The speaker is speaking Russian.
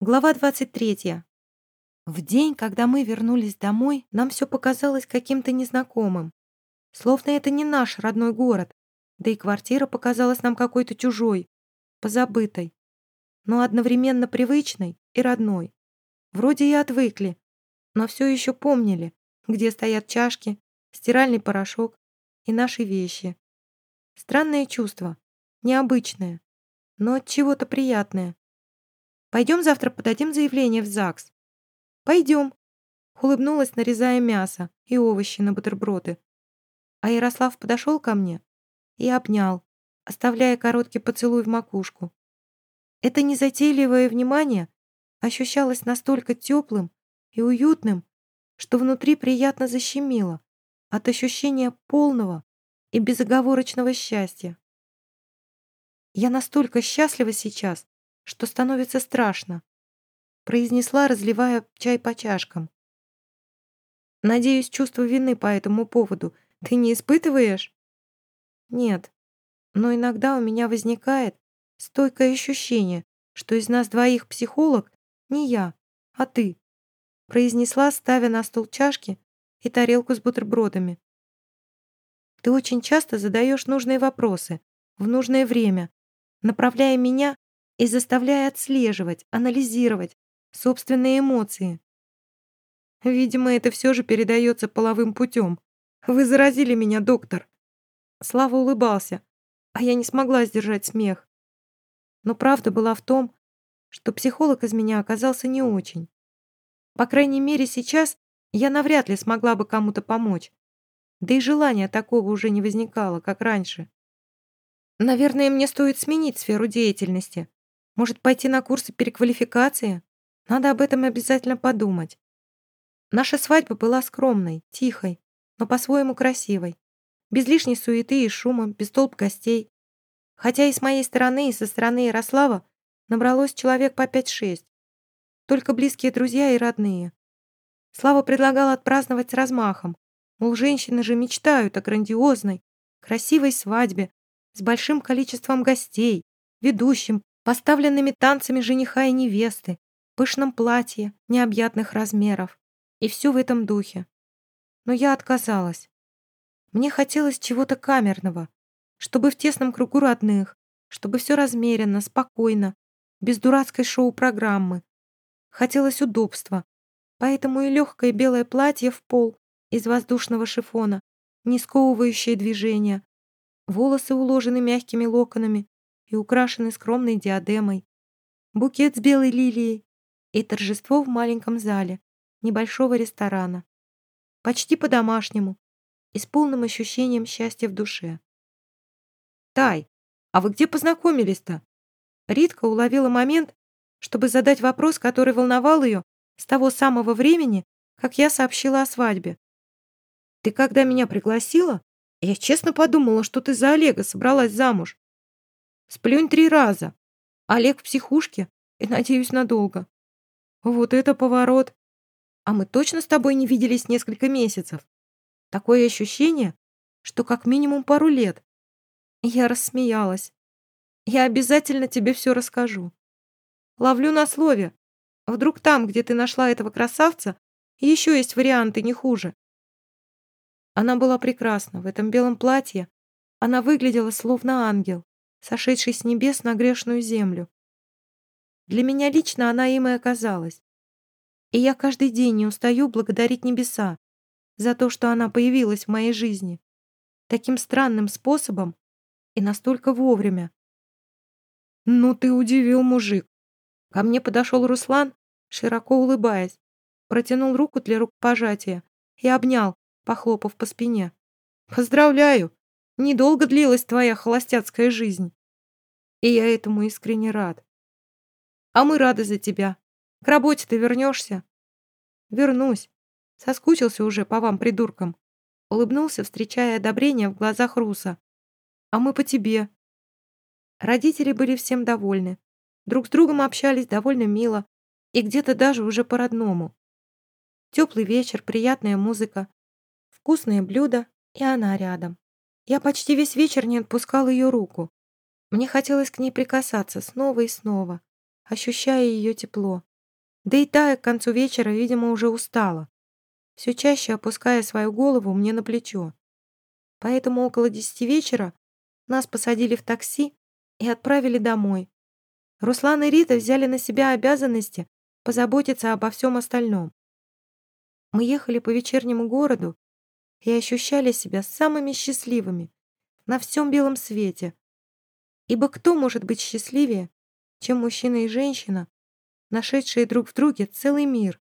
Глава 23. В день, когда мы вернулись домой, нам все показалось каким-то незнакомым. Словно это не наш родной город, да и квартира показалась нам какой-то чужой, позабытой, но одновременно привычной и родной. Вроде и отвыкли, но все еще помнили, где стоят чашки, стиральный порошок и наши вещи. Странное чувство, необычное, но от чего-то приятное. Пойдем завтра подадим заявление в ЗАГС». «Пойдем», — улыбнулась, нарезая мясо и овощи на бутерброды. А Ярослав подошел ко мне и обнял, оставляя короткий поцелуй в макушку. Это незатейливое внимание ощущалось настолько теплым и уютным, что внутри приятно защемило от ощущения полного и безоговорочного счастья. Я настолько счастлива сейчас, что становится страшно», произнесла, разливая чай по чашкам. «Надеюсь, чувство вины по этому поводу ты не испытываешь?» «Нет, но иногда у меня возникает стойкое ощущение, что из нас двоих психолог не я, а ты», произнесла, ставя на стол чашки и тарелку с бутербродами. «Ты очень часто задаешь нужные вопросы в нужное время, направляя меня и заставляя отслеживать, анализировать собственные эмоции. Видимо, это все же передается половым путем. Вы заразили меня, доктор. Слава улыбался, а я не смогла сдержать смех. Но правда была в том, что психолог из меня оказался не очень. По крайней мере, сейчас я навряд ли смогла бы кому-то помочь. Да и желания такого уже не возникало, как раньше. Наверное, мне стоит сменить сферу деятельности, может, пойти на курсы переквалификации? Надо об этом обязательно подумать. Наша свадьба была скромной, тихой, но по-своему красивой. Без лишней суеты и шума, без толп гостей. Хотя и с моей стороны, и со стороны Ярослава набралось человек по 5-6. Только близкие друзья и родные. Слава предлагал отпраздновать с размахом. Мол, женщины же мечтают о грандиозной, красивой свадьбе с большим количеством гостей, ведущим, поставленными танцами жениха и невесты, пышном платье необъятных размеров. И все в этом духе. Но я отказалась. Мне хотелось чего-то камерного, чтобы в тесном кругу родных, чтобы все размеренно, спокойно, без дурацкой шоу-программы. Хотелось удобства, поэтому и легкое белое платье в пол из воздушного шифона, не сковывающее движения, волосы уложены мягкими локонами, и украшены скромной диадемой, букет с белой лилией и торжество в маленьком зале небольшого ресторана. Почти по-домашнему и с полным ощущением счастья в душе. «Тай, а вы где познакомились-то?» Ритка уловила момент, чтобы задать вопрос, который волновал ее с того самого времени, как я сообщила о свадьбе. «Ты когда меня пригласила, я честно подумала, что ты за Олега собралась замуж. Сплюнь три раза. Олег в психушке и, надеюсь, надолго. Вот это поворот. А мы точно с тобой не виделись несколько месяцев. Такое ощущение, что как минимум пару лет. Я рассмеялась. Я обязательно тебе все расскажу. Ловлю на слове. Вдруг там, где ты нашла этого красавца, еще есть варианты не хуже. Она была прекрасна в этом белом платье. Она выглядела словно ангел сошедший с небес на грешную землю. Для меня лично она им и оказалась. И я каждый день не устаю благодарить небеса за то, что она появилась в моей жизни. Таким странным способом и настолько вовремя. «Ну ты удивил, мужик!» Ко мне подошел Руслан, широко улыбаясь, протянул руку для рукопожатия и обнял, похлопав по спине. «Поздравляю! Недолго длилась твоя холостяцкая жизнь. И я этому искренне рад. А мы рады за тебя. К работе ты вернешься? Вернусь. Соскучился уже по вам, придуркам. Улыбнулся, встречая одобрение в глазах Руса. А мы по тебе. Родители были всем довольны. Друг с другом общались довольно мило и где-то даже уже по-родному. Теплый вечер, приятная музыка, вкусные блюда, и она рядом. Я почти весь вечер не отпускал ее руку. Мне хотелось к ней прикасаться снова и снова, ощущая ее тепло. Да и Тая к концу вечера, видимо, уже устала, все чаще опуская свою голову мне на плечо. Поэтому около десяти вечера нас посадили в такси и отправили домой. Руслан и Рита взяли на себя обязанности позаботиться обо всем остальном. Мы ехали по вечернему городу и ощущали себя самыми счастливыми на всем белом свете. Ибо кто может быть счастливее, чем мужчина и женщина, нашедшие друг в друге целый мир?